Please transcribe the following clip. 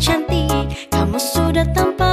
cantik. Kamu sudah tampak